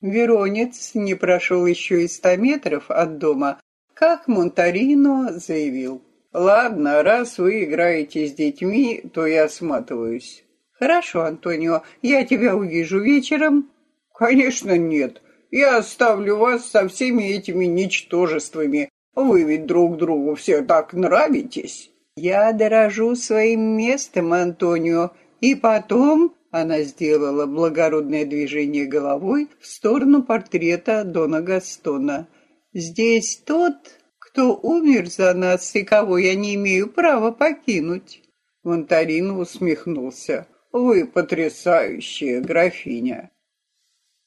Веронец не прошел еще и ста метров от дома, как Монтарино заявил. «Ладно, раз вы играете с детьми, то я сматываюсь». «Хорошо, Антонио, я тебя увижу вечером». «Конечно нет. Я оставлю вас со всеми этими ничтожествами. Вы ведь друг другу все так нравитесь». «Я дорожу своим местом, Антонио, и потом...» Она сделала благородное движение головой в сторону портрета Дона Гастона. «Здесь тот, кто умер за нас и кого я не имею права покинуть». Монтарин усмехнулся. «Вы потрясающая графиня!»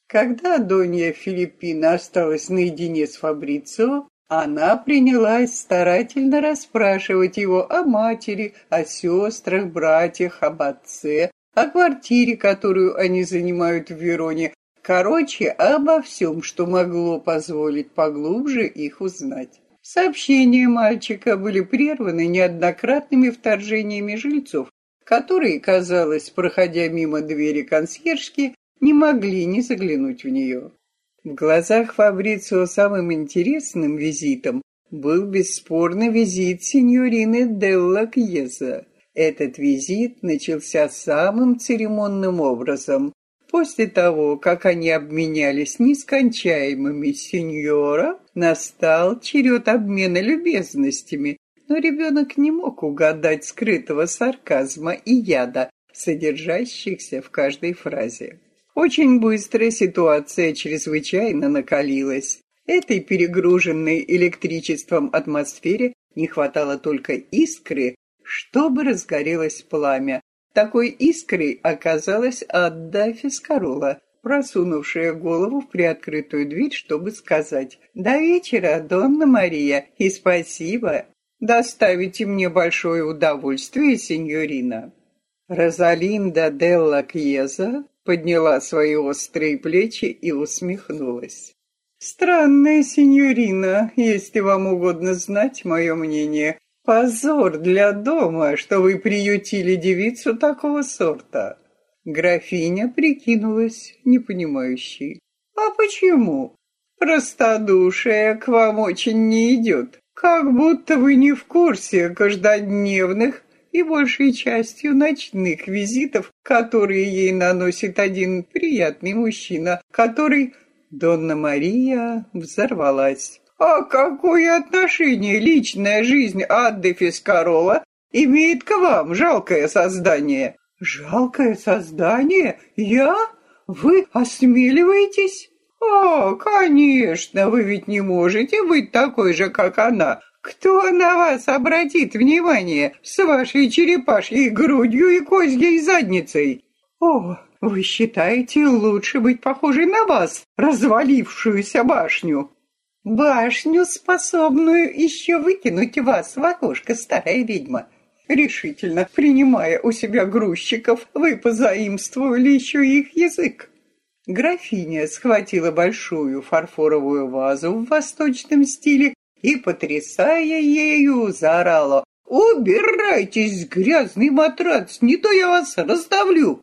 Когда Донья Филиппина осталась наедине с Фабрицио, она принялась старательно расспрашивать его о матери, о сестрах, братьях, об отце, о квартире, которую они занимают в Вероне, короче, обо всем, что могло позволить поглубже их узнать. Сообщения мальчика были прерваны неоднократными вторжениями жильцов, которые, казалось, проходя мимо двери консьержки, не могли не заглянуть в нее. В глазах Фабрицио самым интересным визитом был бесспорно визит сеньорины Делла Кьеза. Этот визит начался самым церемонным образом. После того, как они обменялись нескончаемыми сеньора, настал черед обмена любезностями, но ребенок не мог угадать скрытого сарказма и яда, содержащихся в каждой фразе. Очень быстро ситуация чрезвычайно накалилась. Этой перегруженной электричеством атмосфере не хватало только искры, чтобы разгорелось пламя. Такой искрой оказалась Адда Фискарола, просунувшая голову в приоткрытую дверь, чтобы сказать «До вечера, Донна Мария, и спасибо. Доставите мне большое удовольствие, сеньорина». Розалинда Делла Кьеза подняла свои острые плечи и усмехнулась. «Странная сеньорина, если вам угодно знать мое мнение. Позор для дома, что вы приютили девицу такого сорта». Графиня прикинулась непонимающей. «А почему? Простодушие к вам очень не идет. Как будто вы не в курсе каждодневных и большей частью ночных визитов, которые ей наносит один приятный мужчина, который... Донна Мария взорвалась. А какое отношение личная жизнь Адды Фискарова имеет к вам, жалкое создание? Жалкое создание? Я? Вы осмеливаетесь? О, конечно, вы ведь не можете быть такой же, как она. Кто на вас обратит внимание с вашей черепашьей грудью и козьей задницей? О, вы считаете лучше быть похожей на вас, развалившуюся башню? Башню, способную еще выкинуть вас в окошко, старая ведьма. Решительно принимая у себя грузчиков, вы позаимствовали еще их язык. Графиня схватила большую фарфоровую вазу в восточном стиле и, потрясая ею, заорала «Убирайтесь, грязный матрац, не то я вас раздавлю!»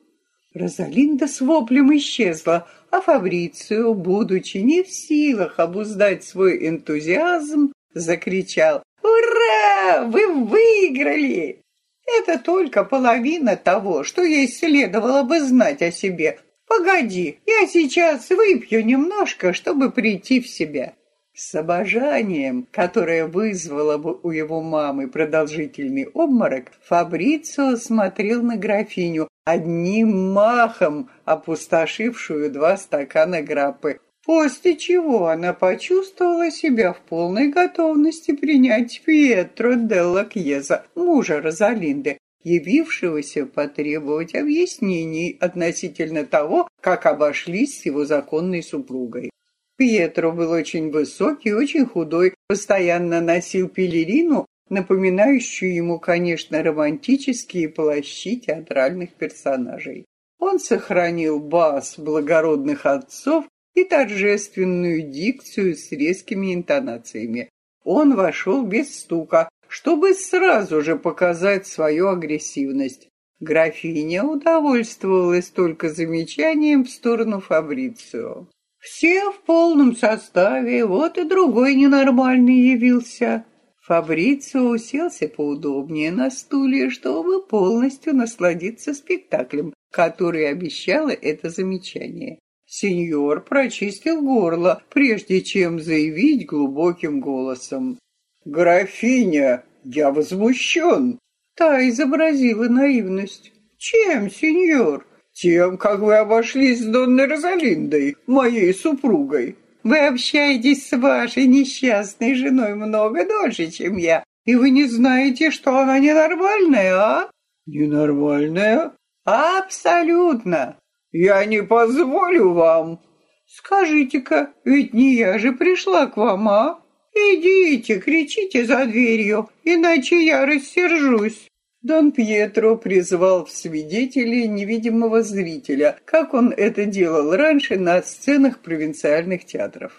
Розалинда с воплем исчезла, а Фабрицио, будучи не в силах обуздать свой энтузиазм, закричал «Ура! Вы выиграли!» Это только половина того, что ей следовало бы знать о себе. Погоди, я сейчас выпью немножко, чтобы прийти в себя. С обожанием, которое вызвало бы у его мамы продолжительный обморок, Фабрицио смотрел на графиню, одним махом опустошившую два стакана граппы, после чего она почувствовала себя в полной готовности принять Пьетро Делла Кьеза, мужа Розалинды, явившегося потребовать объяснений относительно того, как обошлись с его законной супругой. Пьетро был очень высокий, очень худой, постоянно носил пелерину, напоминающую ему, конечно, романтические плащи театральных персонажей. Он сохранил бас благородных отцов и торжественную дикцию с резкими интонациями. Он вошел без стука, чтобы сразу же показать свою агрессивность. Графиня удовольствовалась только замечанием в сторону Фабрицио. Все в полном составе, вот и другой ненормальный явился. Фабрицио уселся поудобнее на стуле, чтобы полностью насладиться спектаклем, который обещало это замечание. Сеньор прочистил горло, прежде чем заявить глубоким голосом. «Графиня, я возмущен!» Та изобразила наивность. «Чем, сеньор?» «Тем, как вы обошлись с Донной Розалиндой, моей супругой. Вы общаетесь с вашей несчастной женой много дольше, чем я, и вы не знаете, что она ненормальная, а?» «Ненормальная?» «Абсолютно!» «Я не позволю вам!» «Скажите-ка, ведь не я же пришла к вам, а? Идите, кричите за дверью, иначе я рассержусь!» Дон Пьетро призвал в свидетели невидимого зрителя, как он это делал раньше на сценах провинциальных театров.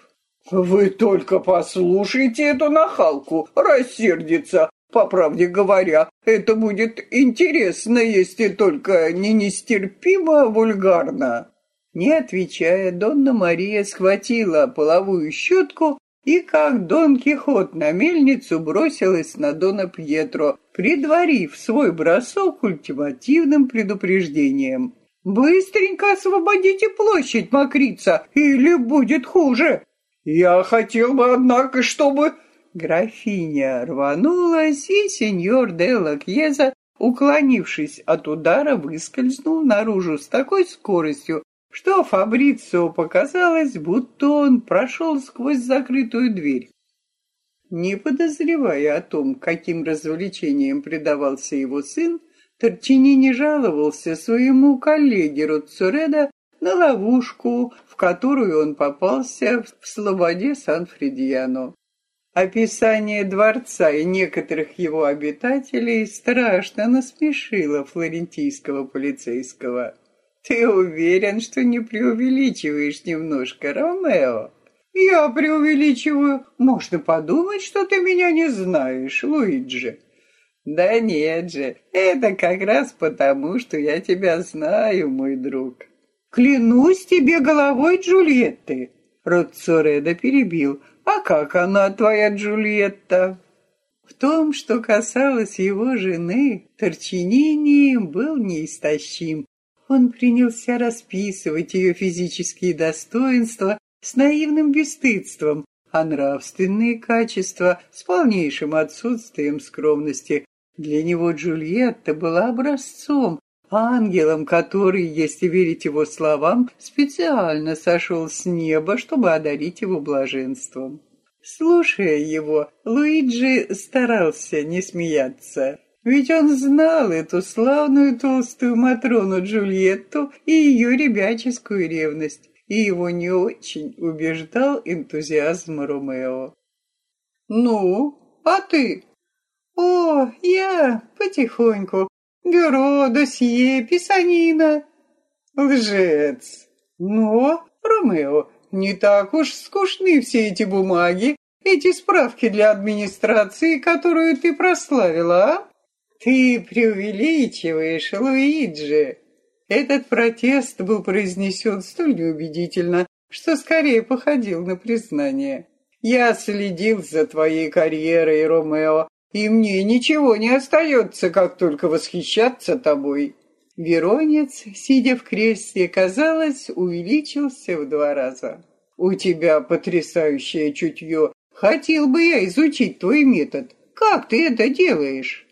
«Вы только послушайте эту нахалку, рассердится. По правде говоря, это будет интересно, если только не нестерпимо вульгарно». Не отвечая, Донна Мария схватила половую щетку и, как Дон Кихот на мельницу, бросилась на Дона Пьетро, предварив свой бросок ультимативным предупреждением. «Быстренько освободите площадь, Макрица, или будет хуже!» «Я хотел бы, однако, чтобы...» Графиня рванулась, и сеньор де Лакьеза, уклонившись от удара, выскользнул наружу с такой скоростью, что Фабрицио показалось, будто он прошел сквозь закрытую дверь. Не подозревая о том, каким развлечением предавался его сын, Торчини не жаловался своему коллеге Роцуреда на ловушку, в которую он попался в слободе Сан-Фридьяно. Описание дворца и некоторых его обитателей страшно насмешило флорентийского полицейского. Ты уверен, что не преувеличиваешь немножко, Ромео? Я преувеличиваю. Можно подумать, что ты меня не знаешь, Луиджи. Да нет же, это как раз потому, что я тебя знаю, мой друг. Клянусь тебе головой Джульетты. Роццоредо перебил. А как она, твоя Джульетта? В том, что касалось его жены, Торчинини был неистощим. Он принялся расписывать ее физические достоинства с наивным бесстыдством, а нравственные качества с полнейшим отсутствием скромности. Для него Джульетта была образцом, ангелом, который, если верить его словам, специально сошел с неба, чтобы одарить его блаженством. Слушая его, Луиджи старался не смеяться. Ведь он знал эту славную толстую Матрону Джульетту и ее ребяческую ревность, и его не очень убеждал энтузиазм Ромео. «Ну, а ты?» «О, я потихоньку. Бюро, досье, писанина». «Лжец!» «Но, Ромео, не так уж скучны все эти бумаги, эти справки для администрации, которую ты прославила, а?» «Ты преувеличиваешь, Луиджи!» Этот протест был произнесен столь неубедительно, что скорее походил на признание. «Я следил за твоей карьерой, Ромео, и мне ничего не остается, как только восхищаться тобой». Веронец, сидя в кресле, казалось, увеличился в два раза. «У тебя потрясающее чутье. Хотел бы я изучить твой метод. Как ты это делаешь?»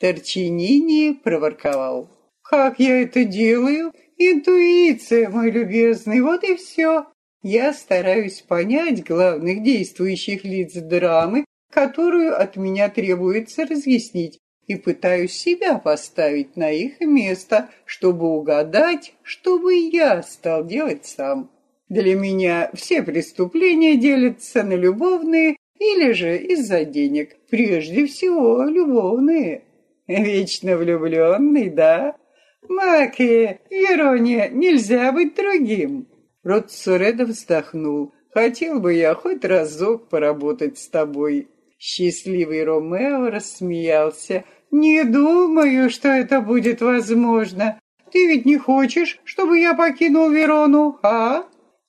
Торчинини проворковал. «Как я это делаю? Интуиция, мой любезный, вот и все. Я стараюсь понять главных действующих лиц драмы, которую от меня требуется разъяснить, и пытаюсь себя поставить на их место, чтобы угадать, что бы я стал делать сам. Для меня все преступления делятся на любовные или же из-за денег. Прежде всего, любовные. Вечно влюбленный, да? Маки, Верония, нельзя быть другим. Рот Суреда вздохнул. Хотел бы я хоть разок поработать с тобой. Счастливый Ромео рассмеялся. «Не думаю, что это будет возможно. Ты ведь не хочешь, чтобы я покинул Верону, а?»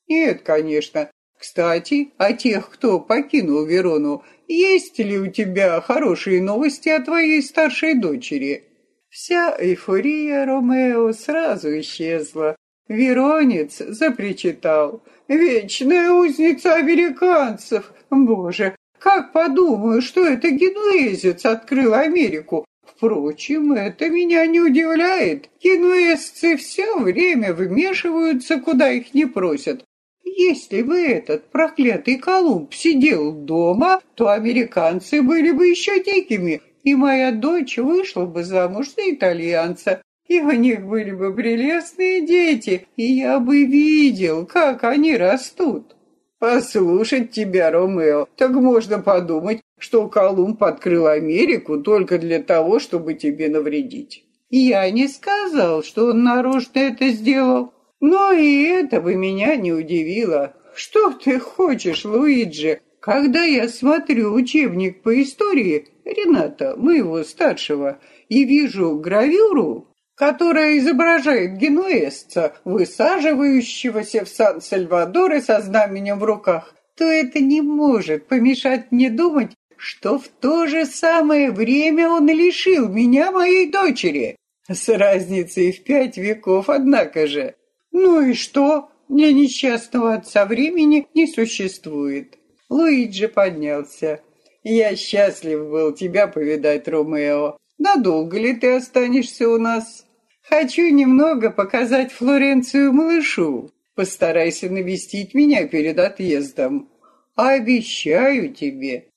Нет, конечно. Кстати, о тех, кто покинул Верону, есть ли у тебя хорошие новости о твоей старшей дочери? Вся эйфория Ромео сразу исчезла. Веронец запричитал. «Вечная узница американцев! Боже, как подумаю, что это генуэзец открыл Америку! Впрочем, это меня не удивляет. Генуэзцы все время вмешиваются, куда их не просят. Если бы этот проклятый Колумб сидел дома, то американцы были бы еще дикими, и моя дочь вышла бы замуж за итальянца, и у них были бы прелестные дети, и я бы видел, как они растут. Послушать тебя, Ромео, так можно подумать, что Колумб открыл Америку только для того, чтобы тебе навредить. Я не сказал, что он нарочно это сделал, но и это бы меня не удивило. Что ты хочешь, Луиджи? Когда я смотрю учебник по истории Рената, моего старшего, и вижу гравюру, которая изображает генуэзца, высаживающегося в Сан-Сальвадоре со знаменем в руках, то это не может помешать мне думать, что в то же самое время он лишил меня моей дочери. С разницей в пять веков, однако же. Ну и что? Для несчастного отца времени не существует. Луиджи поднялся. «Я счастлив был тебя повидать, Ромео. Надолго ли ты останешься у нас?» «Хочу немного показать Флоренцию малышу. Постарайся навестить меня перед отъездом. Обещаю тебе».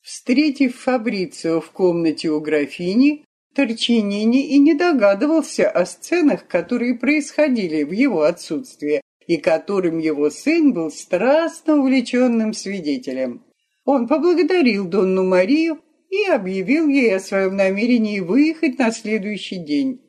Встретив Фабрицио в комнате у графини, Торчинини и не догадывался о сценах, которые происходили в его отсутствие, и которым его сын был страстно увлеченным свидетелем. Он поблагодарил Донну Марию и объявил ей о своем намерении выехать на следующий день.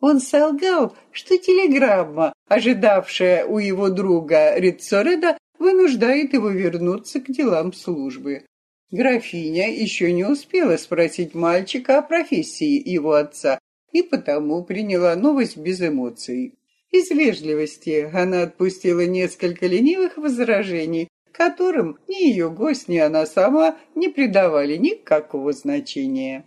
Он солгал, что телеграмма, ожидавшая у его друга Рицореда, вынуждает его вернуться к делам службы. Графиня еще не успела спросить мальчика о профессии его отца и потому приняла новость без эмоций. Из вежливости она отпустила несколько ленивых возражений, которым ни ее гость, ни она сама не придавали никакого значения.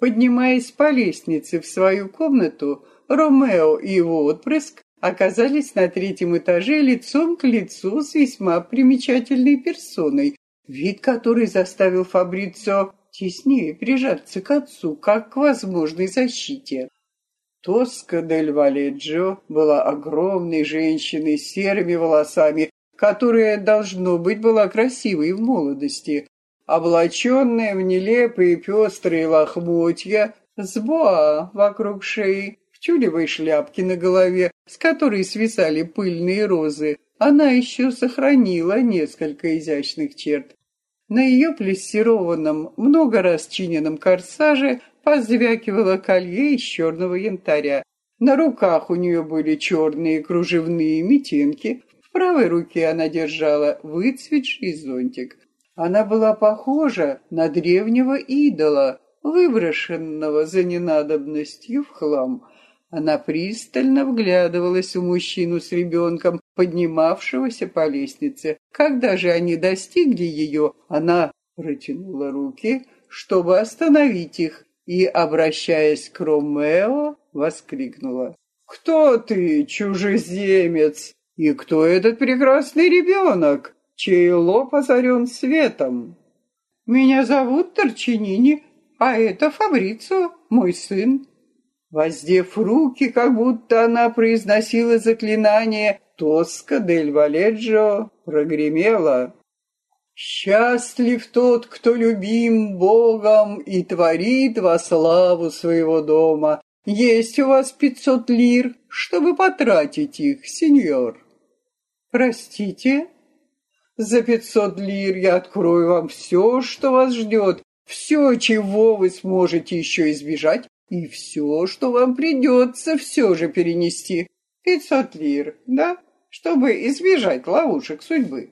Поднимаясь по лестнице в свою комнату, Ромео и его отпрыск оказались на третьем этаже лицом к лицу с весьма примечательной персоной, вид которой заставил Фабрицо теснее прижаться к отцу, как к возможной защите. Тоска дель Валеджио была огромной женщиной с серыми волосами, которая, должно быть, была красивой в молодости, облаченная в нелепые пестрые лохмотья, с боа вокруг шеи, в тюлевой шляпке на голове, с которой свисали пыльные розы, она еще сохранила несколько изящных черт. На ее плессированном, много раз чиненном корсаже позвякивало колье из черного янтаря. На руках у нее были черные кружевные митинки, в правой руке она держала выцветший зонтик. Она была похожа на древнего идола, выброшенного за ненадобностью в хлам. Она пристально вглядывалась в мужчину с ребенком, поднимавшегося по лестнице. Когда же они достигли ее, она протянула руки, чтобы остановить их, и, обращаясь к Ромео, воскликнула. «Кто ты, чужеземец? И кто этот прекрасный ребенок, чей лоб озарен светом?» «Меня зовут Торчинини, а это Фабрицио, мой сын». Воздев руки, как будто она произносила заклинание, Тоска дель Валеджо прогремела. Счастлив тот, кто любим Богом и творит во славу своего дома. Есть у вас пятьсот лир, чтобы потратить их, сеньор. Простите? За пятьсот лир я открою вам все, что вас ждет, все, чего вы сможете еще избежать, и все, что вам придется все же перенести. Пятьсот лир, да? Чтобы избежать ловушек судьбы.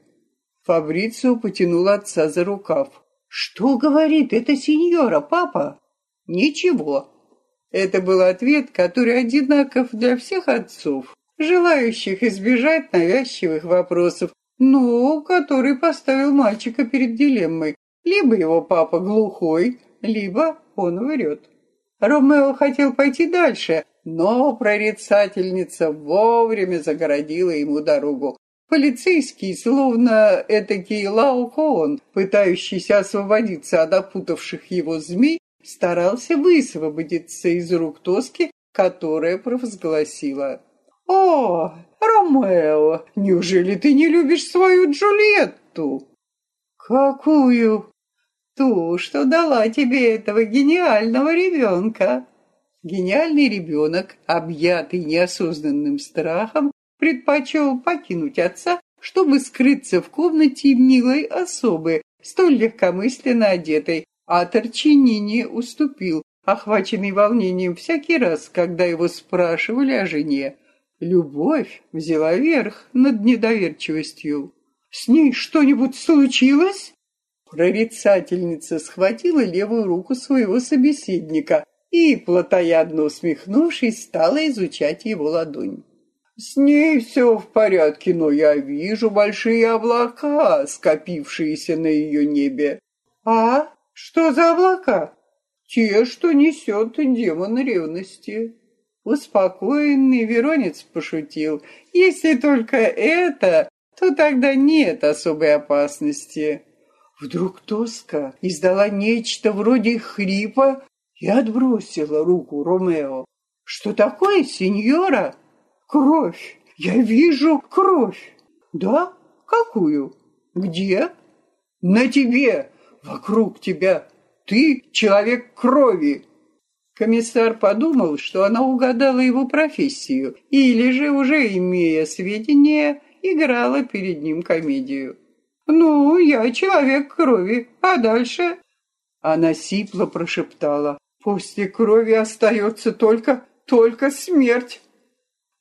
Фабрицио потянул отца за рукав. «Что говорит эта сеньора, папа?» «Ничего». Это был ответ, который одинаков для всех отцов. желающих избежать навязчивых вопросов, но который поставил мальчика перед дилеммой. Либо его папа глухой, либо он врет. Ромео хотел пойти дальше, но прорицательница вовремя загородила ему дорогу. Полицейский, словно этакий Лаокоон, пытающийся освободиться от опутавших его змей, старался высвободиться из рук Тоски, которая провозгласила. «О, Ромео, неужели ты не любишь свою Джульетту?» «Какую?» «Ту, что дала тебе этого гениального ребенка». Гениальный ребенок, объятый неосознанным страхом, предпочел покинуть отца, чтобы скрыться в комнате милой особы, столь легкомысленно одетой, а Торчинини уступил, охваченный волнением всякий раз, когда его спрашивали о жене. Любовь взяла верх над недоверчивостью. «С ней что-нибудь случилось?» Прорицательница схватила левую руку своего собеседника и, плотоядно усмехнувшись, стала изучать его ладонь. «С ней все в порядке, но я вижу большие облака, скопившиеся на ее небе». «А? Что за облака?» «Те, что несет демон ревности». Успокоенный Веронец пошутил. «Если только это, то тогда нет особой опасности». Вдруг Тоска издала нечто вроде хрипа и отбросила руку Ромео. «Что такое, сеньора?» «Кровь! Я вижу кровь!» «Да? Какую? Где?» «На тебе! Вокруг тебя! Ты человек крови!» Комиссар подумал, что она угадала его профессию, или же, уже имея сведения, играла перед ним комедию. «Ну, я человек крови, а дальше?» Она сипло прошептала. «После крови остается только, только смерть».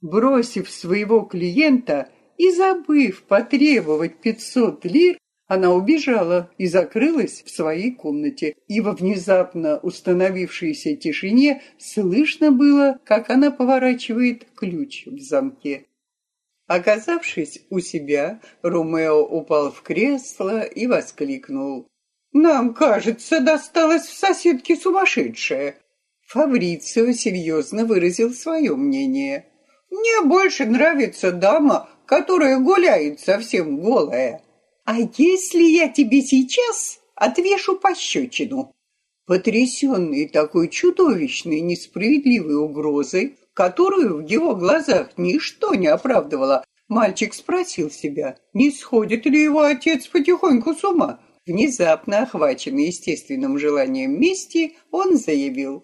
Бросив своего клиента и забыв потребовать пятьсот лир, она убежала и закрылась в своей комнате, и во внезапно установившейся тишине слышно было, как она поворачивает ключ в замке. Оказавшись у себя, Ромео упал в кресло и воскликнул. «Нам, кажется, досталось в соседке сумасшедшая». Фабрицио серьезно выразил свое мнение. «Мне больше нравится дама, которая гуляет совсем голая. А если я тебе сейчас отвешу пощечину?» Потрясенный такой чудовищной несправедливой угрозой, которую в его глазах ничто не оправдывало, мальчик спросил себя, не сходит ли его отец потихоньку с ума. Внезапно охваченный естественным желанием мести, он заявил,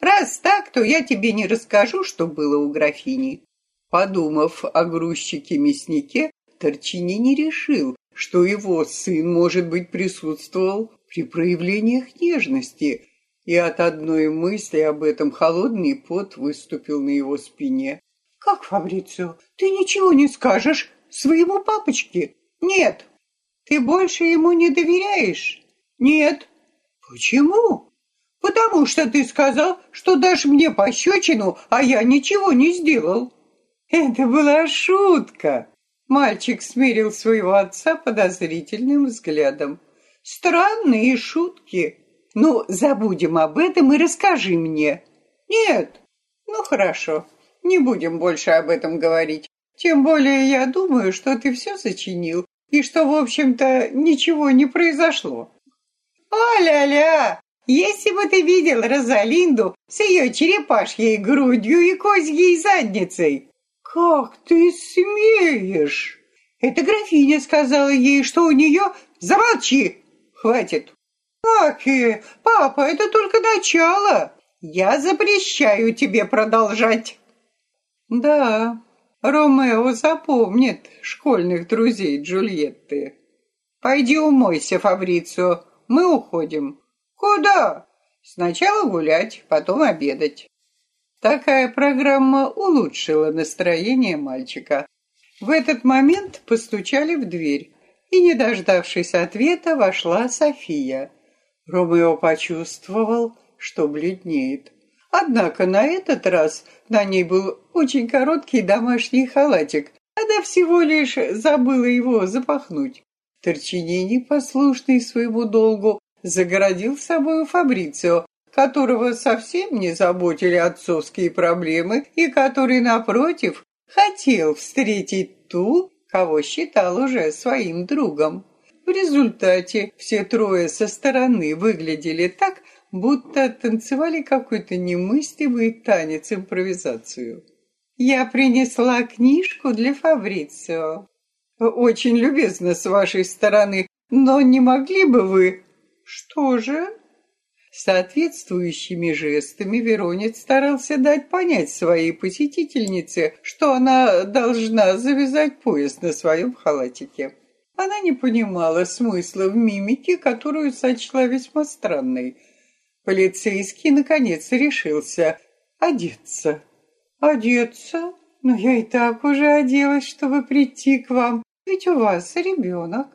«Раз так, то я тебе не расскажу, что было у графини». Подумав о грузчике-мяснике, Торчини не решил, что его сын, может быть, присутствовал при проявлениях нежности, и от одной мысли об этом холодный пот выступил на его спине. «Как, Фабрицио, ты ничего не скажешь своему папочке?» «Нет». «Ты больше ему не доверяешь?» «Нет». «Почему?» «Потому что ты сказал, что дашь мне пощечину, а я ничего не сделал». «Это была шутка!» Мальчик смирил своего отца подозрительным взглядом. «Странные шутки!» Ну, забудем об этом и расскажи мне. Нет. Ну, хорошо. Не будем больше об этом говорить. Тем более я думаю, что ты все сочинил и что, в общем-то, ничего не произошло. А-ля-ля! Если бы ты видел Розалинду с ее черепашьей грудью и козьей задницей! Как ты смеешь? Эта графиня сказала ей, что у нее... Замолчи! Хватит, «Аки, папа, это только начало. Я запрещаю тебе продолжать». «Да, Ромео запомнит школьных друзей Джульетты. Пойди умойся, Фабрицио, мы уходим». «Куда?» «Сначала гулять, потом обедать». Такая программа улучшила настроение мальчика. В этот момент постучали в дверь, и, не дождавшись ответа, вошла София. Ромео почувствовал, что бледнеет. Однако на этот раз на ней был очень короткий домашний халатик. Она всего лишь забыла его запахнуть. Торчинини, послушный своему долгу, загородил собою Фабрицио, которого совсем не заботили отцовские проблемы и который, напротив, хотел встретить ту, кого считал уже своим другом. В результате все трое со стороны выглядели так, будто танцевали какой-то немыслимый танец-импровизацию. «Я принесла книжку для Фабрицио. Очень любезно с вашей стороны, но не могли бы вы...» «Что же?» Соответствующими жестами Веронец старался дать понять своей посетительнице, что она должна завязать пояс на своем халатике. Она не понимала смысла в мимике, которую сочла весьма странной. Полицейский, наконец, решился одеться. «Одеться? Но я и так уже оделась, чтобы прийти к вам, ведь у вас ребенок».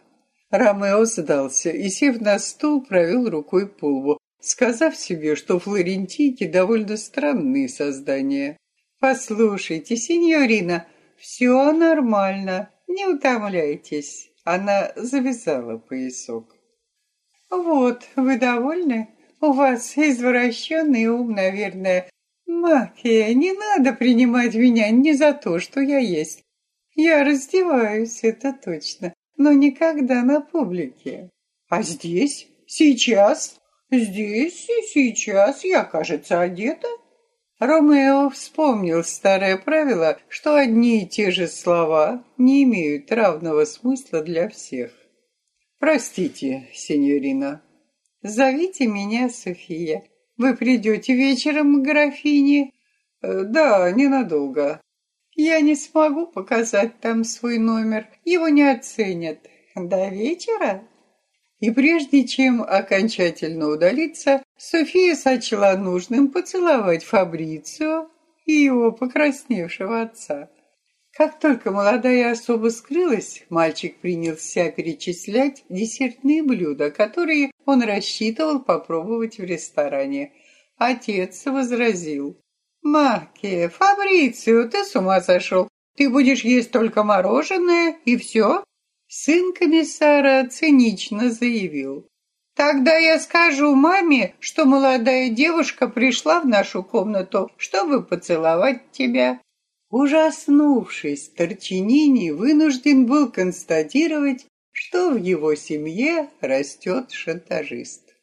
Ромео сдался и, сев на стул, провел рукой по лбу, сказав себе, что флорентийки довольно странные создания. «Послушайте, сеньорина, все нормально, не утомляйтесь». Она завязала поясок. «Вот, вы довольны? У вас извращенный ум, наверное. Макия, не надо принимать меня не за то, что я есть. Я раздеваюсь, это точно, но никогда на публике. А здесь? Сейчас? Здесь и сейчас я, кажется, одета. Ромео вспомнил старое правило, что одни и те же слова не имеют равного смысла для всех. «Простите, сеньорина». «Зовите меня София. Вы придете вечером к графине?» «Э, «Да, ненадолго». «Я не смогу показать там свой номер. Его не оценят. До вечера?» И прежде чем окончательно удалиться, София сочла нужным поцеловать Фабрицио и его покрасневшего отца. Как только молодая особа скрылась, мальчик принялся перечислять десертные блюда, которые он рассчитывал попробовать в ресторане. Отец возразил. «Маке, Фабрицио, ты с ума сошел? Ты будешь есть только мороженое и все?» Сын комиссара цинично заявил. «Тогда я скажу маме, что молодая девушка пришла в нашу комнату, чтобы поцеловать тебя». Ужаснувшись, Торчинини вынужден был констатировать, что в его семье растет шантажист.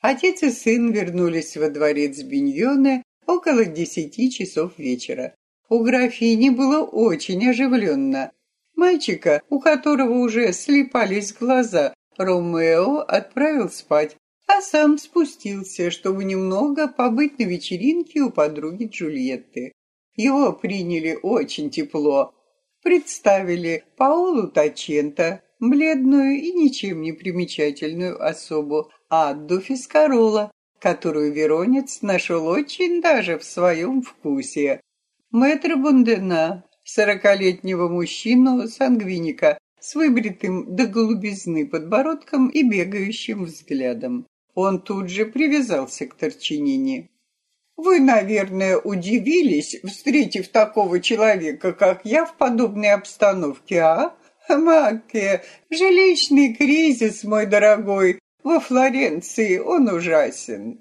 Отец и сын вернулись во дворец Биньоне около десяти часов вечера. У графини было очень оживленно. Мальчика, у которого уже слепались глаза, Ромео отправил спать, а сам спустился, чтобы немного побыть на вечеринке у подруги Джульетты. Его приняли очень тепло. Представили Паолу Таченто, бледную и ничем не примечательную особу, Адду Фискарола, которую Веронец нашел очень даже в своем вкусе. Мэтра Бундена, сорокалетнего мужчину-сангвиника с выбритым до голубизны подбородком и бегающим взглядом. Он тут же привязался к Торчинине. «Вы, наверное, удивились, встретив такого человека, как я, в подобной обстановке, а? Макке, жилищный кризис, мой дорогой, во Флоренции он ужасен».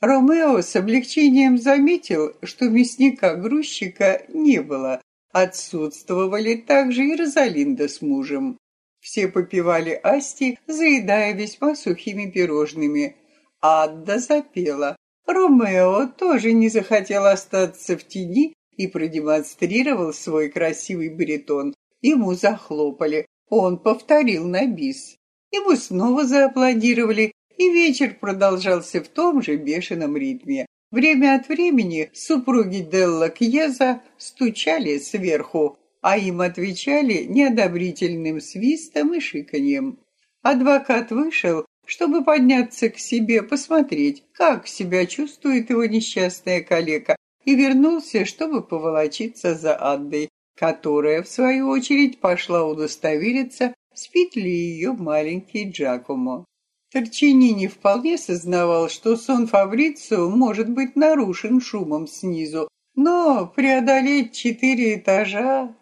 Ромео с облегчением заметил, что мясника-грузчика не было, Отсутствовали также и Розалинда с мужем. Все попивали асти, заедая весьма сухими пирожными. Адда запела. Ромео тоже не захотел остаться в тени и продемонстрировал свой красивый баритон. Ему захлопали. Он повторил на бис. Ему снова зааплодировали, и вечер продолжался в том же бешеном ритме. Время от времени супруги Делла Кьеза стучали сверху, а им отвечали неодобрительным свистом и шиканьем. Адвокат вышел, чтобы подняться к себе, посмотреть, как себя чувствует его несчастная калека, и вернулся, чтобы поволочиться за Аддой, которая, в свою очередь, пошла удостовериться, спит ли ее маленький Джакомо. Торчини не вполне сознавал, что сон Фабрицио может быть нарушен шумом снизу, но преодолеть четыре этажа...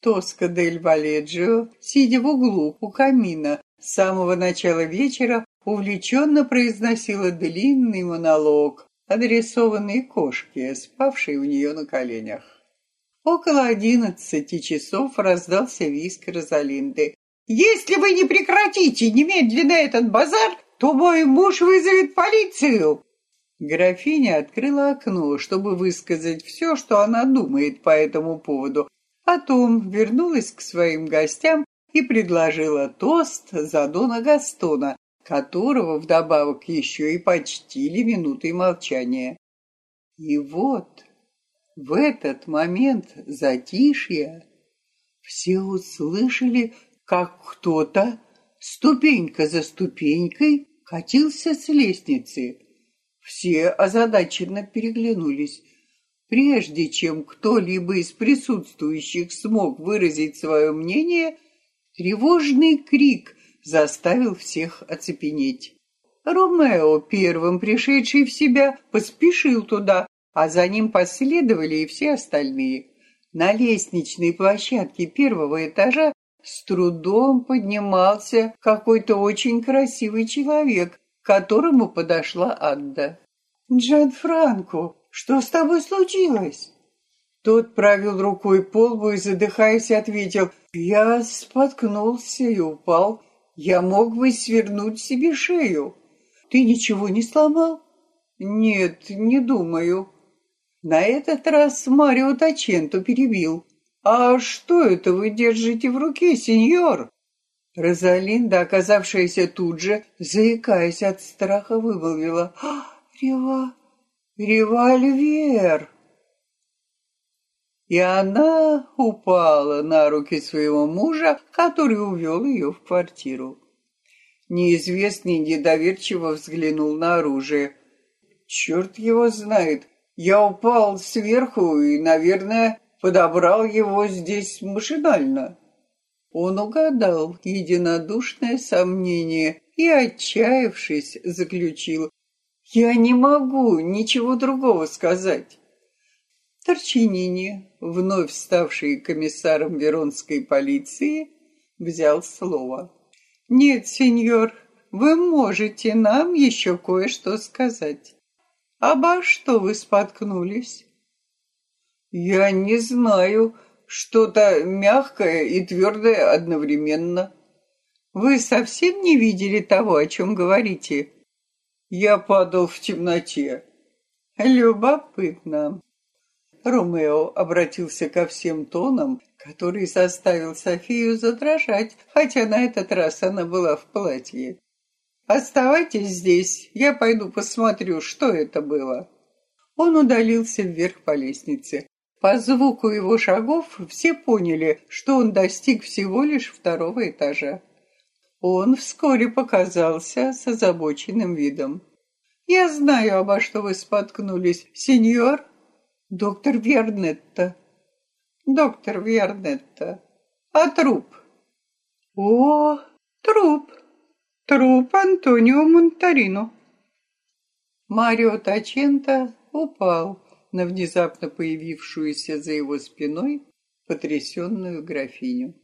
Тоска дель Валеджио, сидя в углу у камина, с самого начала вечера увлеченно произносила длинный монолог, адресованный кошке, спавшей у нее на коленях. Около одиннадцати часов раздался виск Розалинды. «Если вы не прекратите немедленно этот базар, то мой муж вызовет полицию!» Графиня открыла окно, чтобы высказать все, что она думает по этому поводу. Потом вернулась к своим гостям и предложила тост за Дона Гастона, которого вдобавок еще и почтили минутой молчания. И вот в этот момент затишья все услышали, как кто-то ступенька за ступенькой катился с лестницы. Все озадаченно переглянулись. Прежде чем кто-либо из присутствующих смог выразить свое мнение, тревожный крик заставил всех оцепенеть. Ромео, первым пришедший в себя, поспешил туда, а за ним последовали и все остальные. На лестничной площадке первого этажа с трудом поднимался какой-то очень красивый человек, к которому подошла Анда. «Джан Франко, что с тобой случилось?» Тот провел рукой по лбу и, задыхаясь, ответил, «Я споткнулся и упал. Я мог бы свернуть себе шею. Ты ничего не сломал?» «Нет, не думаю». На этот раз Марио Таченто перебил. «А что это вы держите в руке, сеньор?» Розалинда, оказавшаяся тут же, заикаясь от страха, вымолвила. «А, «Рева... револьвер!» И она упала на руки своего мужа, который увел ее в квартиру. Неизвестный недоверчиво взглянул на оружие. «Черт его знает, я упал сверху и, наверное, подобрал его здесь машинально. Он угадал единодушное сомнение и, отчаявшись, заключил, «Я не могу ничего другого сказать». Торчинини, вновь ставший комиссаром Веронской полиции, взял слово. «Нет, сеньор, вы можете нам еще кое-что сказать». Обо что вы споткнулись? Я не знаю, что-то мягкое и твердое одновременно. Вы совсем не видели того, о чем говорите? Я падал в темноте. Любопытно. Ромео обратился ко всем тонам, который заставил Софию задрожать, хотя на этот раз она была в платье. «Оставайтесь здесь, я пойду посмотрю, что это было». Он удалился вверх по лестнице. По звуку его шагов все поняли, что он достиг всего лишь второго этажа. Он вскоре показался с озабоченным видом. «Я знаю, обо что вы споткнулись, сеньор. Доктор Вернетта». «Доктор Вернетта. А труп?» «О, труп!» Труп Антонио Монтарино. Марио Таченто упал на внезапно появившуюся за его спиной потрясенную графиню.